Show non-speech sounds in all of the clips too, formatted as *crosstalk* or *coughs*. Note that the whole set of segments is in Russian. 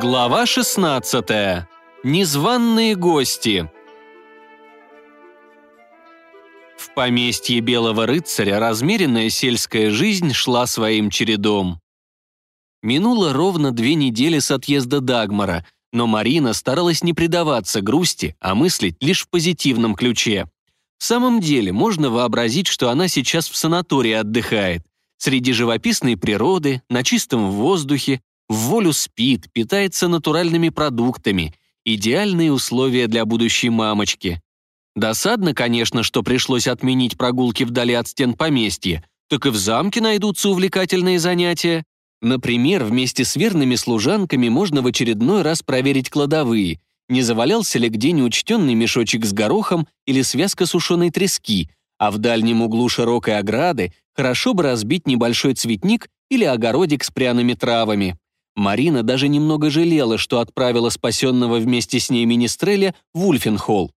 Глава 16. Незваные гости. В поместье Белого рыцаря размеренная сельская жизнь шла своим чередом. Минуло ровно две недели с отъезда Дагмара, но Марина старалась не предаваться грусти, а мыслить лишь в позитивном ключе. В самом деле, можно вообразить, что она сейчас в санатории отдыхает. Среди живописной природы, на чистом воздухе, волю спит, питается натуральными продуктами. Идеальные условия для будущей мамочки. Досадно, конечно, что пришлось отменить прогулки вдали от стен поместья. Так и в замке найдутся увлекательные занятия. Например, вместе с верными служанками можно в очередной раз проверить кладовые. Не завалялся ли где неучтенный мешочек с горохом или связка сушеной трески, а в дальнем углу широкой ограды хорошо бы разбить небольшой цветник или огородик с пряными травами. Марина даже немного жалела, что отправила спасенного вместе с ней Министреля в Ульфенхолл.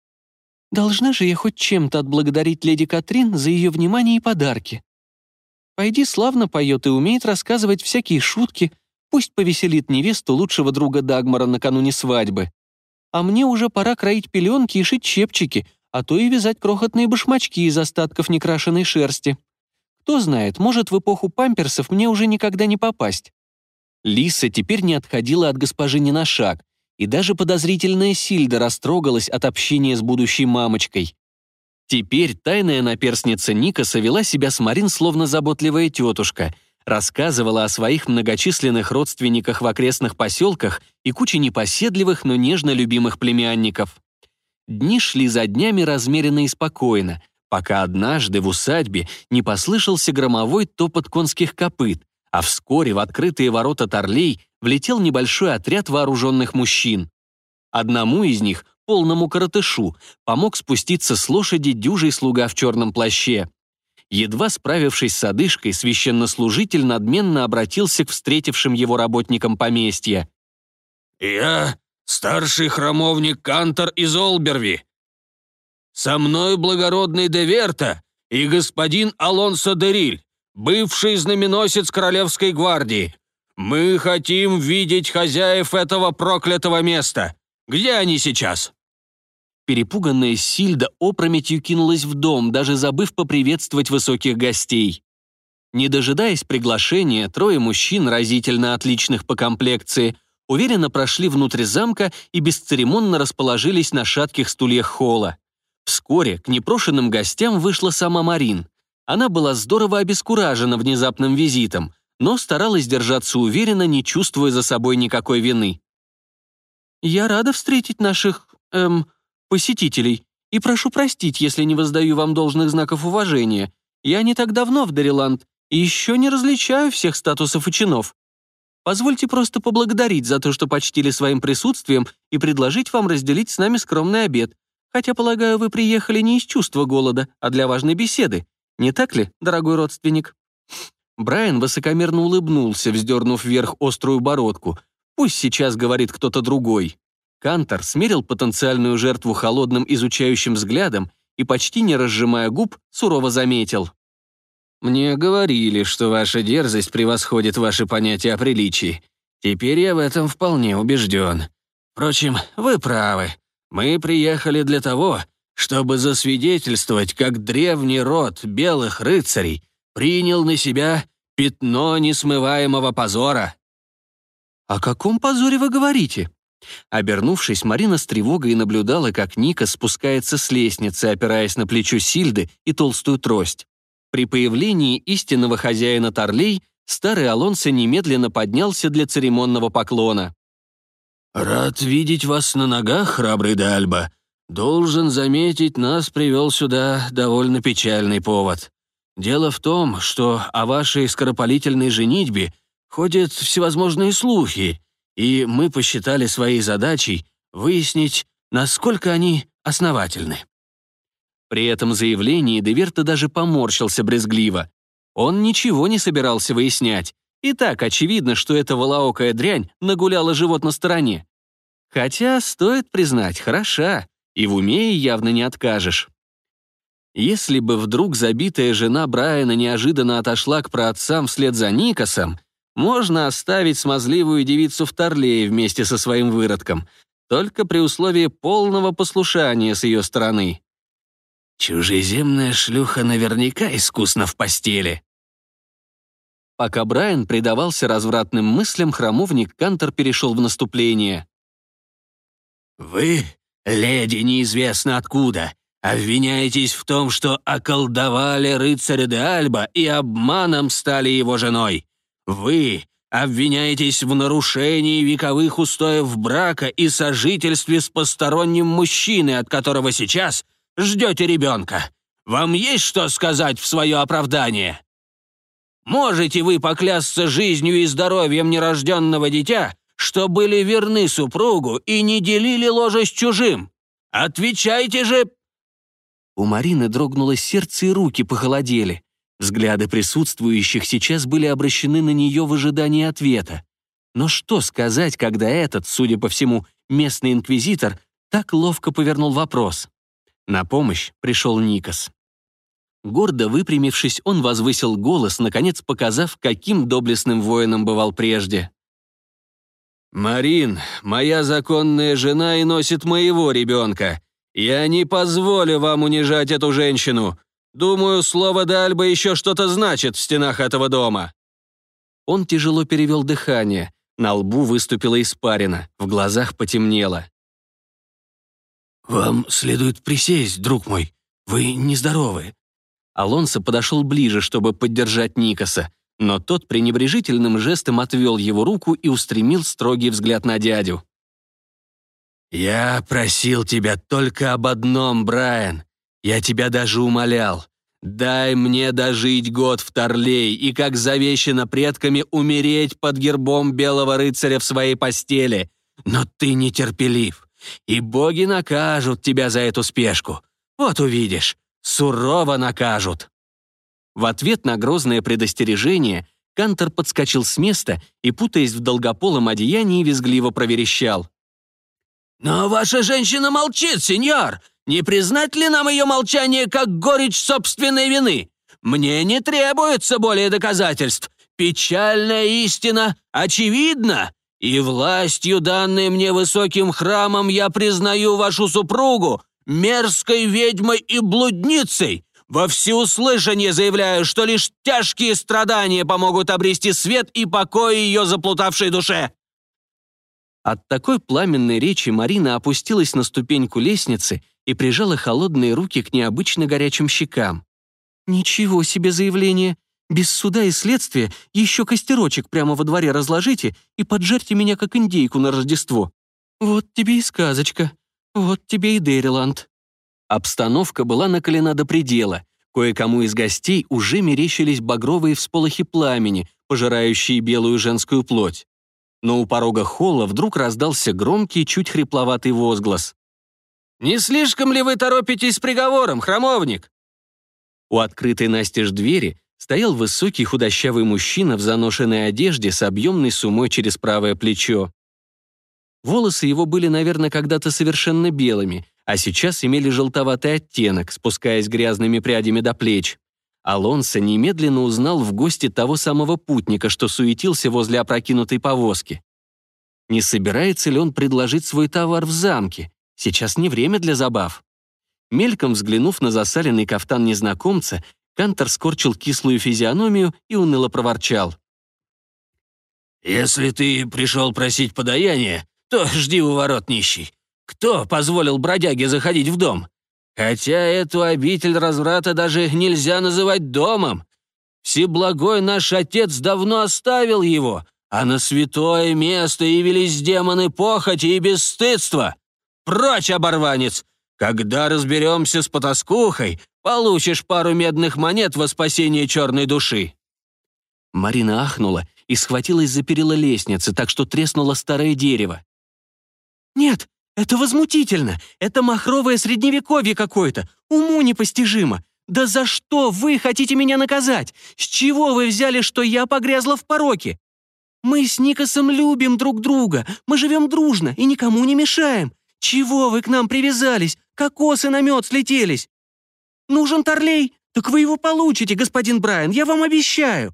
«Должна же я хоть чем-то отблагодарить леди Катрин за ее внимание и подарки. Пойди славно поет и умеет рассказывать всякие шутки, пусть повеселит невесту лучшего друга Дагмара накануне свадьбы. А мне уже пора кроить пеленки и шить чепчики, а то и вязать крохотные башмачки из остатков некрашенной шерсти. Кто знает, может, в эпоху памперсов мне уже никогда не попасть. Лиса теперь не отходила от госпожи ни на шаг, и даже подозрительная Сильда растрогалась от общения с будущей мамочкой. Теперь тайная наперсница Никаса вела себя с Марин словно заботливая тетушка, рассказывала о своих многочисленных родственниках в окрестных поселках и куче непоседливых, но нежно любимых племянников. Дни шли за днями размеренно и спокойно, пока однажды в усадьбе не послышался громовой топот конских копыт, а вскоре в открытые ворота Торлей влетел небольшой отряд вооруженных мужчин. Одному из них, полному коротышу, помог спуститься с лошади дюжий слуга в черном плаще. Едва справившись с одышкой, священнослужитель надменно обратился к встретившим его работникам поместья. «Я старший храмовник Кантор из Олберви. Со мной благородный Деверта и господин Алонсо Дериль бывший знаменосец Королевской гвардии. Мы хотим видеть хозяев этого проклятого места. Где они сейчас?» Перепуганная Сильда опрометью кинулась в дом, даже забыв поприветствовать высоких гостей. Не дожидаясь приглашения, трое мужчин, разительно отличных по комплекции, уверенно прошли внутрь замка и бесцеремонно расположились на шатких стульях холла. Вскоре к непрошенным гостям вышла сама Марин. Она была здорово обескуражена внезапным визитом, но старалась держаться уверенно, не чувствуя за собой никакой вины. «Я рада встретить наших, эм, посетителей, и прошу простить, если не воздаю вам должных знаков уважения. Я не так давно в Дариланд и еще не различаю всех статусов и чинов. Позвольте просто поблагодарить за то, что почтили своим присутствием и предложить вам разделить с нами скромный обед. Хотя, полагаю, вы приехали не из чувства голода, а для важной беседы. Не так ли, дорогой родственник?» Брайан высокомерно улыбнулся, вздернув вверх острую бородку. «Пусть сейчас говорит кто-то другой». Кантор смерил потенциальную жертву холодным изучающим взглядом и, почти не разжимая губ, сурово заметил. «Мне говорили, что ваша дерзость превосходит ваши понятия о приличии. Теперь я в этом вполне убежден. Впрочем, вы правы. Мы приехали для того, чтобы засвидетельствовать, как древний род белых рыцарей принял на себя пятно несмываемого позора. «О каком позоре вы говорите?» Обернувшись, Марина с тревогой наблюдала, как Ника спускается с лестницы, опираясь на плечо Сильды и толстую трость. При появлении истинного хозяина Торлей старый Алонсо немедленно поднялся для церемонного поклона. «Рад видеть вас на ногах, храбрый Дальба», Должен заметить, нас привел сюда довольно печальный повод. Дело в том, что о вашей скоропалительной женитьбе ходят всевозможные слухи, и мы посчитали своей задачей выяснить, насколько они основательны». При этом заявлении Деверта даже поморщился брезгливо. Он ничего не собирался выяснять. И так очевидно, что эта волоокая дрянь нагуляла живот на стороне. Хотя, стоит признать, хороша и в уме явно не откажешь. Если бы вдруг забитая жена Брайана неожиданно отошла к праотцам вслед за Никосом, можно оставить смазливую девицу в Торлее вместе со своим выродком, только при условии полного послушания с ее стороны. Чужеземная шлюха наверняка искусна в постели. Пока Брайан предавался развратным мыслям, храмовник Кантор перешел в наступление. «Вы, леди неизвестно откуда, обвиняетесь в том, что околдовали рыцаря де Альба и обманом стали его женой. Вы обвиняетесь в нарушении вековых устоев брака и сожительстве с посторонним мужчиной, от которого сейчас ждете ребенка. Вам есть что сказать в свое оправдание? Можете вы поклясться жизнью и здоровьем нерожденного дитя, что были верны супругу и не делили ложе с чужим? Отвечайте же!» У Марины дрогнуло сердце и руки похолодели. Взгляды присутствующих сейчас были обращены на нее в ожидании ответа. Но что сказать, когда этот, судя по всему, местный инквизитор так ловко повернул вопрос? На помощь пришел Никос. Гордо выпрямившись, он возвысил голос, наконец показав, каким доблестным воином бывал прежде. «Марин, моя законная жена и носит моего ребенка. Я не позволю вам унижать эту женщину. Думаю, слово Дальба еще что-то значит в стенах этого дома». Он тяжело перевел дыхание. На лбу выступила испарина, в глазах потемнело. «Вам следует присесть, друг мой. Вы нездоровы». Алонсо подошел ближе, чтобы поддержать Никоса, но тот пренебрежительным жестом отвел его руку и устремил строгий взгляд на дядю. «Я просил тебя только об одном, Брайан. Я тебя даже умолял. Дай мне дожить год в Торлей и, как завещено предками, умереть под гербом белого рыцаря в своей постели. Но ты нетерпелив, и боги накажут тебя за эту спешку. Вот увидишь, сурово накажут». В ответ на грозное предостережение Кантор подскочил с места и, путаясь в долгополом одеянии, визгливо проверещал. «Но ваша женщина молчит, сеньор! Не признать ли нам ее молчание как горечь собственной вины? Мне не требуется более доказательств. Печальная истина очевидна. И властью, данной мне высоким храмом, я признаю вашу супругу мерзкой ведьмой и блудницей. Во всеуслышание заявляю, что лишь тяжкие страдания помогут обрести свет и покой ее заплутавшей душе. От такой пламенной речи Марина опустилась на ступеньку лестницы и прижала холодные руки к необычно горячим щекам. «Ничего себе заявление! Без суда и следствия еще костерочек прямо во дворе разложите и поджарьте меня как индейку на Рождество. Вот тебе и сказочка, вот тебе и Дэриланд». Обстановка была накалена до предела. Кое-кому из гостей уже мерещились багровые всполохи пламени, пожирающие белую женскую плоть. Но у порога холла вдруг раздался громкий, чуть хрипловатый возглас. «Не слишком ли вы торопитесь с приговором, храмовник?» У открытой настежь двери стоял высокий худощавый мужчина в заношенной одежде с объемной сумой через правое плечо. Волосы его были, наверное, когда-то совершенно белыми, а сейчас имели желтоватый оттенок, спускаясь грязными прядями до плеч. Алонсо немедленно узнал в гости того самого путника, что суетился возле опрокинутой повозки. Не собирается ли он предложить свой товар в замке? Сейчас не время для забав. Мельком взглянув на засаленный кафтан незнакомца, Кантор скорчил кислую физиономию и уныло проворчал. «Если ты пришел просить подаяния, то жди у ворот нищий. Кто позволил бродяге заходить в дом? Хотя эту обитель разврата даже нельзя называть домом. Всеблагой наш отец давно оставил его, а на святое место явились демоны похоти и бесстыдства. Прочь, оборванец! Когда разберемся с потаскухой, получишь пару медных монет во спасение черной души». Марина ахнула и схватилась за перила лестницы, так что треснуло старое дерево. «Нет, это возмутительно! Это махровое средневековье какое-то! Уму непостижимо! Да за что вы хотите меня наказать? С чего вы взяли, что я погрязла в пороке? Мы с Никосом любим друг друга, мы живем дружно и никому не мешаем. Чего вы к нам привязались? Кокосы на мед слетелись. Нужен Торлей? Так вы его получите, господин Брайан, я вам обещаю.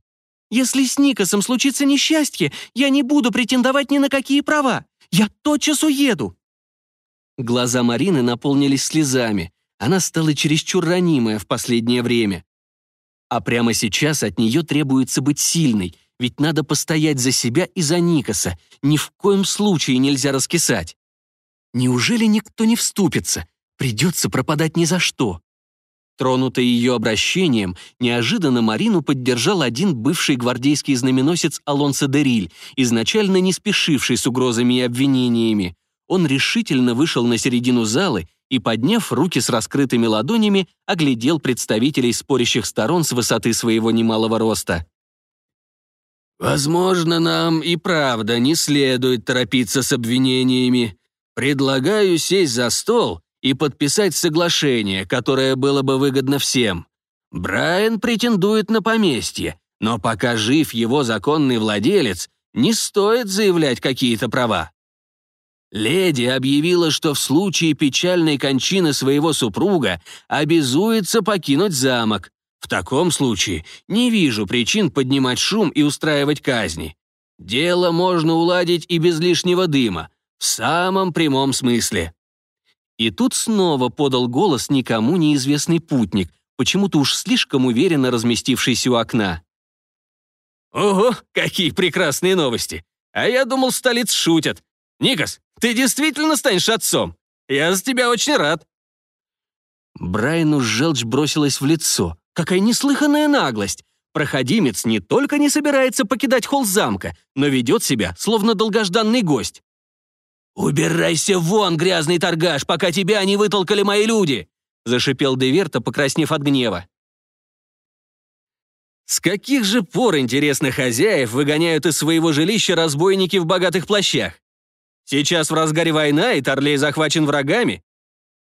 Если с Никосом случится несчастье, я не буду претендовать ни на какие права. Я тотчас уеду». Глаза Марины наполнились слезами. Она стала чересчур ранимая в последнее время. А прямо сейчас от нее требуется быть сильной, ведь надо постоять за себя и за Никоса. Ни в коем случае нельзя раскисать. Неужели никто не вступится? Придется пропадать ни за что. Тронутый ее обращением, неожиданно Марину поддержал один бывший гвардейский знаменосец Алонсо Дериль, изначально не спешивший с угрозами и обвинениями. Он решительно вышел на середину залы и, подняв руки с раскрытыми ладонями, оглядел представителей спорящих сторон с высоты своего немалого роста. «Возможно, нам и правда не следует торопиться с обвинениями. Предлагаю сесть за стол и подписать соглашение, которое было бы выгодно всем. Брайан претендует на поместье, но пока жив его законный владелец, не стоит заявлять какие-то права. Леди объявила, что в случае печальной кончины своего супруга обязуется покинуть замок. В таком случае не вижу причин поднимать шум и устраивать казни. Дело можно уладить и без лишнего дыма, в самом прямом смысле. И тут снова подал голос никому неизвестный путник, почему-то уж слишком уверенно разместившийся у окна. «Ого, какие прекрасные новости! А я думал, столиц шутят. Никас, ты действительно станешь отцом? Я за тебя очень рад». Брайану желчь бросилась в лицо. Какая неслыханная наглость! Проходимец не только не собирается покидать холл замка, но ведет себя, словно долгожданный гость. «Убирайся вон, грязный торгаш, пока тебя не вытолкали мои люди!» зашипел Деверта, покраснев от гнева. С каких же пор интересных хозяев выгоняют из своего жилища разбойники в богатых плащах? Сейчас в разгаре война, и Торлей захвачен врагами?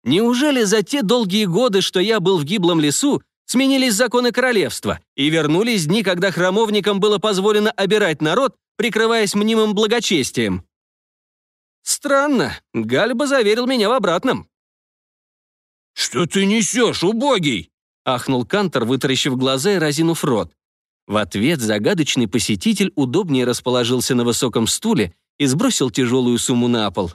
Неужели за те долгие годы, что я был в гиблом лесу, сменились законы королевства, и вернулись дни, когда храмовникам было позволено обирать народ, прикрываясь мнимым благочестием? Странно, Гальба заверил меня в обратном. «Что ты несешь, убогий?» — ахнул Кантор, вытаращив глаза и разинув рот. В ответ загадочный посетитель удобнее расположился на высоком стуле и сбросил тяжелую сумму на пол.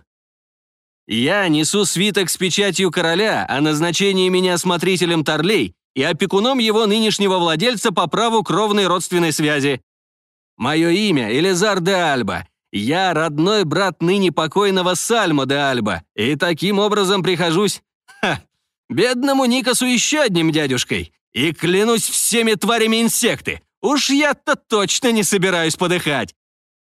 «Я несу свиток с печатью короля о назначении меня смотрителем Торлей и опекуном его нынешнего владельца по праву кровной родственной связи. Мое имя Элизар де Альба, я родной брат ныне покойного Сальмо де Альба, и таким образом прихожусь... Ха, бедному Никасу еще одним дядюшкой. И клянусь всеми тварями инсекты, уж я-то точно не собираюсь подыхать.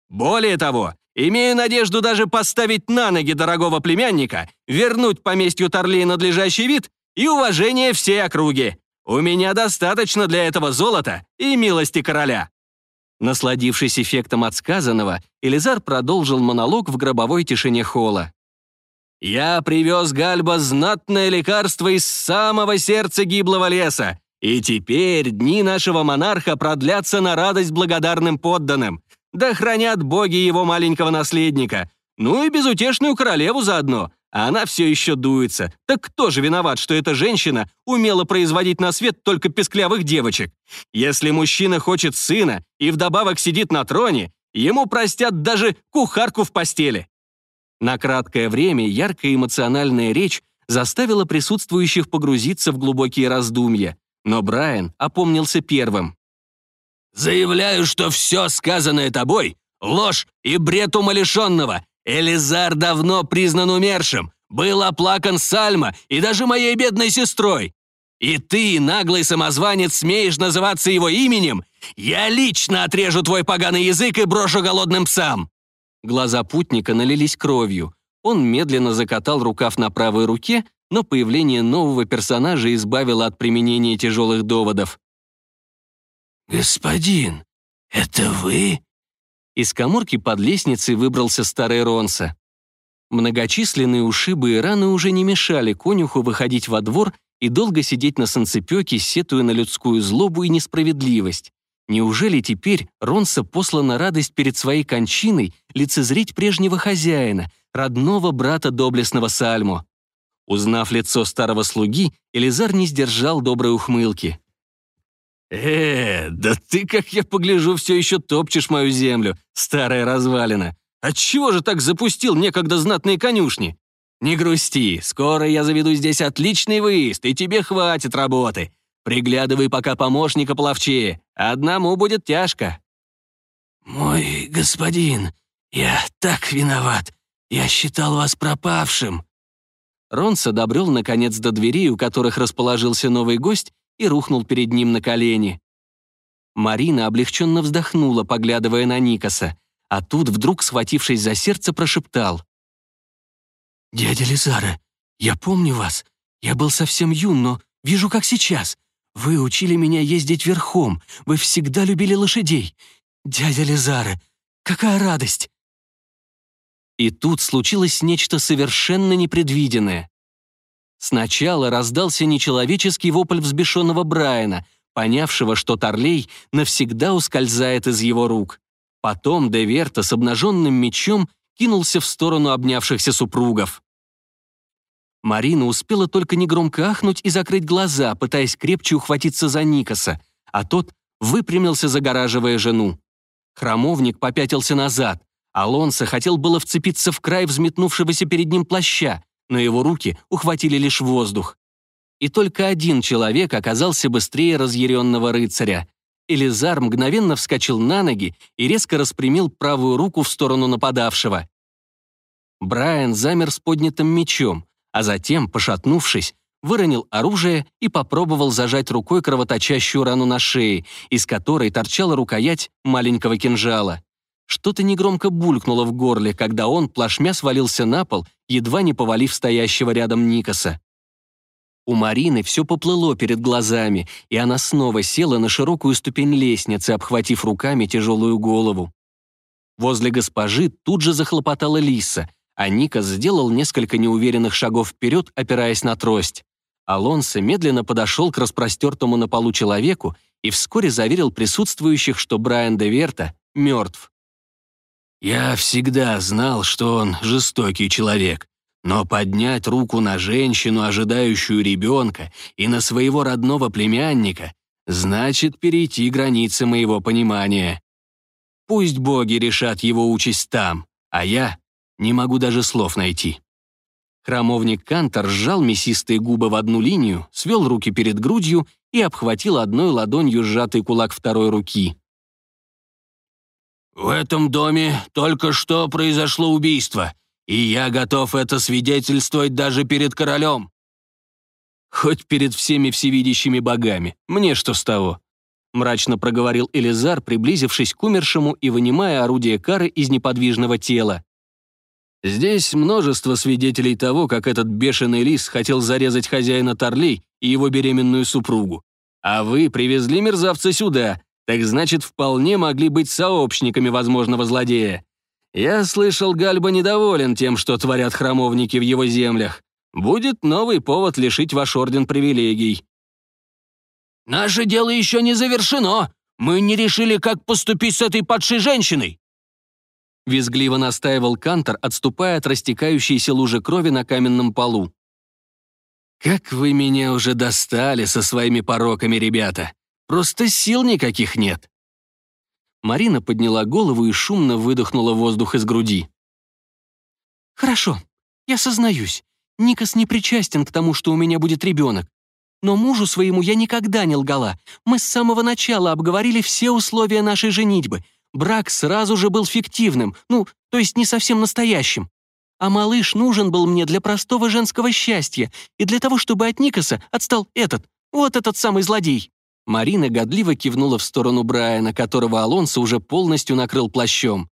Более того, имею надежду даже поставить на ноги дорогого племянника, вернуть поместью Торлей надлежащий вид и уважение всей округи. У меня достаточно для этого золота и милости короля. Насладившись эффектом от сказанного, Элизар продолжил монолог в гробовой тишине холла. «Я привез Гальба знатное лекарство из самого сердца гиблого леса, и теперь дни нашего монарха продлятся на радость благодарным подданным. Да хранят боги его маленького наследника, ну и безутешную королеву заодно, а она все еще дуется. Так кто же виноват, что эта женщина умела производить на свет только песклявых девочек? Если мужчина хочет сына и вдобавок сидит на троне, ему простят даже кухарку в постели. На краткое время яркая эмоциональная речь заставила присутствующих погрузиться в глубокие раздумья, но Брайан опомнился первым. «Заявляю, что все сказанное тобой — ложь и бред умалишенного, Элизар давно признан умершим, был оплакан Сальма и даже моей бедной сестрой. И ты, наглый самозванец, смеешь называться его именем? Я лично отрежу твой поганый язык и брошу голодным псам!» Глаза путника налились кровью. Он медленно закатал рукав на правой руке, но появление нового персонажа избавило от применения тяжелых доводов. «Господин, это вы?» Из коморки под лестницей выбрался старый Ронса. Многочисленные ушибы и раны уже не мешали конюху выходить во двор и долго сидеть на санцепёке, сетуя на людскую злобу и несправедливость. Неужели теперь Ронса послана радость перед своей кончиной лицезреть прежнего хозяина, родного брата доблестного Сальмо? Узнав лицо старого слуги, Элизар не сдержал доброй ухмылки. «Э, да ты, как я погляжу, все еще топчешь мою землю, старая развалина. Отчего же так запустил некогда знатные конюшни? Не грусти, скоро я заведу здесь отличный выезд, и тебе хватит работы. Приглядывай пока помощника половчее, одному будет тяжко». «Мой господин, я так виноват. Я считал вас пропавшим». Ронса добрел, наконец, до дверей, у которых расположился новый гость, и рухнул перед ним на колени. Марина облегченно вздохнула, поглядывая на Никаса, а тут, вдруг схватившись за сердце, прошептал. «Дядя Лизара, я помню вас. Я был совсем юн, но вижу, как сейчас. Вы учили меня ездить верхом, вы всегда любили лошадей. Дядя Лизара, какая радость!» И тут случилось нечто совершенно непредвиденное. Сначала раздался нечеловеческий вопль взбешенного Брайана, понявшего, что Торлей навсегда ускользает из его рук. Потом Деверта с обнаженным мечом кинулся в сторону обнявшихся супругов. Марина успела только негромко ахнуть и закрыть глаза, пытаясь крепче ухватиться за Никаса, а тот выпрямился, загораживая жену. Храмовник попятился назад. Алонсо хотел было вцепиться в край взметнувшегося перед ним плаща, но его руки ухватили лишь воздух. И только один человек оказался быстрее разъяренного рыцаря. Элизар мгновенно вскочил на ноги и резко распрямил правую руку в сторону нападавшего. Брайан замер с поднятым мечом, а затем, пошатнувшись, выронил оружие и попробовал зажать рукой кровоточащую рану на шее, из которой торчала рукоять маленького кинжала. Что-то негромко булькнуло в горле, когда он плашмя свалился на пол, едва не повалив стоящего рядом Никаса. У Марины все поплыло перед глазами, и она снова села на широкую ступень лестницы, обхватив руками тяжелую голову. Возле госпожи тут же захлопотала Лиса, а Никас сделал несколько неуверенных шагов вперед, опираясь на трость. Алонсо медленно подошел к распростертому на полу человеку и вскоре заверил присутствующих, что Брайан де Верта мертв. «Я всегда знал, что он жестокий человек», но поднять руку на женщину, ожидающую ребенка, и на своего родного племянника, значит перейти границы моего понимания. Пусть боги решат его участь там, а я не могу даже слов найти. Храмовник Кантор сжал мясистые губы в одну линию, свел руки перед грудью и обхватил одной ладонью сжатый кулак второй руки. «В этом доме только что произошло убийство, и я готов это свидетельствовать даже перед королем». «Хоть перед всеми всевидящими богами, мне что с того?» мрачно проговорил Элизар, приблизившись к умершему и вынимая орудие кары из неподвижного тела. «Здесь множество свидетелей того, как этот бешеный лис хотел зарезать хозяина Торлей и его беременную супругу. А вы привезли мерзавца сюда, так значит, вполне могли быть сообщниками возможного злодея. Я слышал, Гальба недоволен тем, что творят храмовники в его землях. Будет новый повод лишить ваш орден привилегий». «Наше дело еще не завершено. Мы не решили, как поступить с этой падшей женщиной». Визгливо настаивал Кантор, отступая от растекающейся лужи крови на каменном полу. «Как вы меня уже достали со своими пороками, ребята! Просто сил никаких нет!» Марина подняла голову и шумно выдохнула воздух из груди. «Хорошо, я сознаюсь. Никас не причастен к тому, что у меня будет ребенок. Но мужу своему я никогда не лгала. Мы с самого начала обговорили все условия нашей женитьбы. Брак сразу же был фиктивным, ну, то есть не совсем настоящим. А малыш нужен был мне для простого женского счастья и для того, чтобы от Никаса отстал этот, вот этот самый злодей». Марина годливо кивнула в сторону Брайана, которого Алонсо уже полностью накрыл плащом.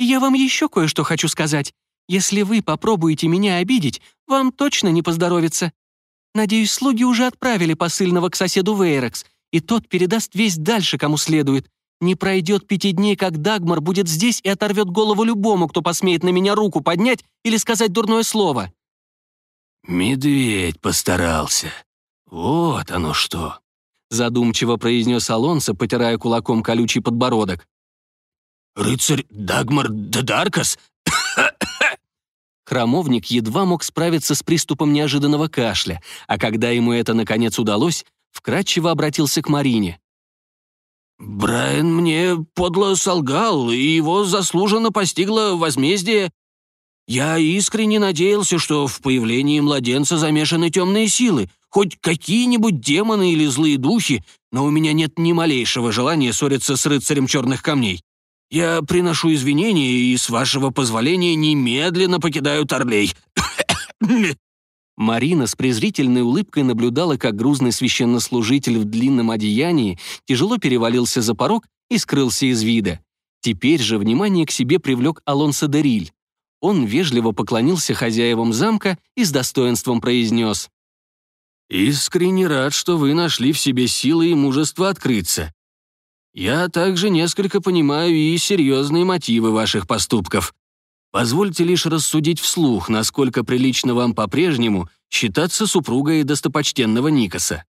«Я вам еще кое-что хочу сказать. Если вы попробуете меня обидеть, вам точно не поздоровится. Надеюсь, слуги уже отправили посыльного к соседу Вейрекс, и тот передаст весь дальше, кому следует. Не пройдет пяти дней, как Дагмар будет здесь и оторвет голову любому, кто посмеет на меня руку поднять или сказать дурное слово». «Медведь постарался. Вот оно что», задумчиво произнес Алонсо, потирая кулаком колючий подбородок. «Рыцарь Дагмар Даркас?» *coughs* Храмовник едва мог справиться с приступом неожиданного кашля, а когда ему это наконец удалось, вкратчиво обратился к Марине. Брайан мне подло солгал, и его заслуженно постигло возмездие. Я искренне надеялся, что в появлении младенца замешаны темные силы, хоть какие-нибудь демоны или злые духи, но у меня нет ни малейшего желания ссориться с рыцарем черных камней. Я приношу извинения и, с вашего позволения, немедленно покидаю Торлей. *coughs* Марина с презрительной улыбкой наблюдала, как грузный священнослужитель в длинном одеянии тяжело перевалился за порог и скрылся из вида. Теперь же внимание к себе привлек Алонсо Дериль. Он вежливо поклонился хозяевам замка и с достоинством произнес. «Искренне рад, что вы нашли в себе силы и мужество открыться. Я также несколько понимаю и серьезные мотивы ваших поступков. Позвольте лишь рассудить вслух, насколько прилично вам по-прежнему считаться супругой достопочтенного Никоса».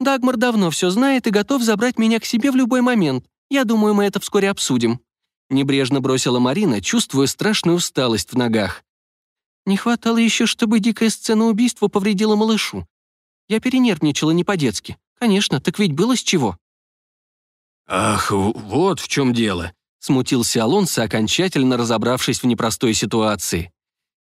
«Дагмар давно все знает и готов забрать меня к себе в любой момент. Я думаю, мы это вскоре обсудим», Небрежно бросила Марина, чувствуя страшную усталость в ногах. Не хватало еще, чтобы дикая сцена убийства повредила малышу. Я перенервничала не по-детски. Конечно, так ведь было с чего. «Ах, вот в чем дело», — смутился Алонсо, окончательно разобравшись в непростой ситуации.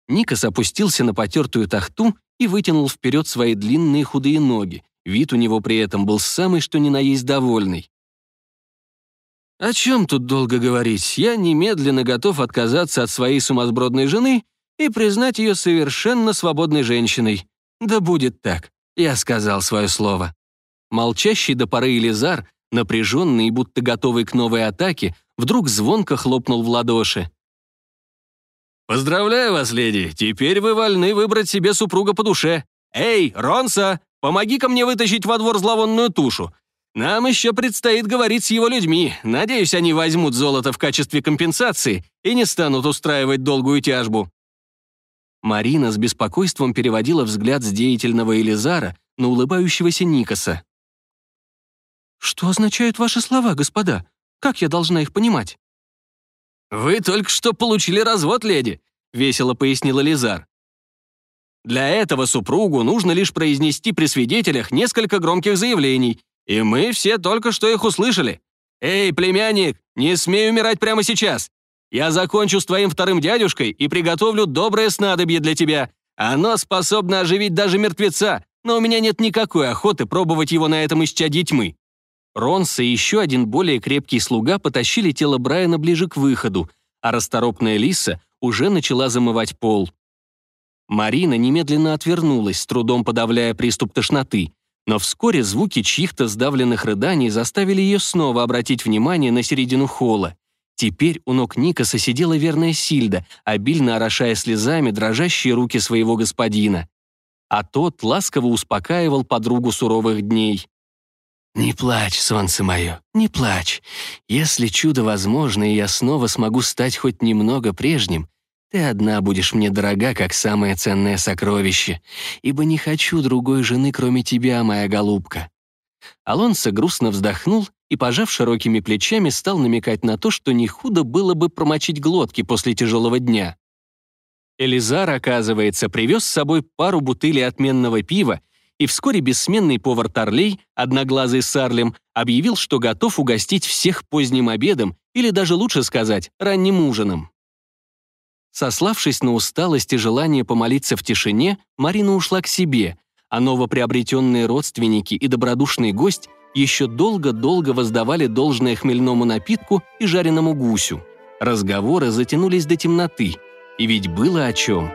Никас опустился на потертую тахту и вытянул вперед свои длинные худые ноги. Вид у него при этом был самый что ни на есть довольный. О чем тут долго говорить? Я немедленно готов отказаться от своей сумасбродной жены и признать ее совершенно свободной женщиной. Да будет так. Я сказал свое слово. Молчащий до поры Элизар, напряженный и будто готовый к новой атаке, вдруг звонко хлопнул в ладоши. «Поздравляю вас, леди, теперь вы вольны выбрать себе супруга по душе. Эй, Ронса, помоги-ка мне вытащить во двор зловонную тушу. Нам еще предстоит говорить с его людьми. Надеюсь, они возьмут золото в качестве компенсации и не станут устраивать долгую тяжбу». Марина с беспокойством переводила взгляд с деятельного Элизара на улыбающегося Никаса. «Что означают ваши слова, господа? Как я должна их понимать?» «Вы только что получили развод, леди», — весело пояснил Элизар. «Для этого супругу нужно лишь произнести при свидетелях несколько громких заявлений, и мы все только что их услышали. Эй, племянник, не смей умирать прямо сейчас. Я закончу с твоим вторым дядюшкой и приготовлю доброе снадобье для тебя. Оно способно оживить даже мертвеца, но у меня нет никакой охоты пробовать его на этом исчадье тьмы». Ронс и еще один более крепкий слуга потащили тело Брайана ближе к выходу, а расторопная лиса уже начала замывать пол. Марина немедленно отвернулась, с трудом подавляя приступ тошноты. Но вскоре звуки чьих-то сдавленных рыданий заставили ее снова обратить внимание на середину холла. Теперь у ног Никаса сидела верная Сильда, обильно орошая слезами дрожащие руки своего господина. А тот ласково успокаивал подругу суровых дней. «Не плачь, солнце мое, не плачь. Если чудо возможно, и я снова смогу стать хоть немного прежним, ты одна будешь мне дорога, как самое ценное сокровище, ибо не хочу другой жены, кроме тебя, моя голубка». Алонсо грустно вздохнул и, пожав широкими плечами, стал намекать на то, что не худо было бы промочить глотки после тяжелого дня. Элизар, оказывается, привез с собой пару бутылей отменного пива, и вскоре бессменный повар Торлей, одноглазый Сарлем, объявил, что готов угостить всех поздним обедом или даже лучше сказать, ранним ужином. Сославшись на усталость и желание помолиться в тишине, Марина ушла к себе, а новоприобретенные родственники и добродушный гость еще долго-долго воздавали должное хмельному напитку и жареному гусю. Разговоры затянулись до темноты, и ведь было о чем.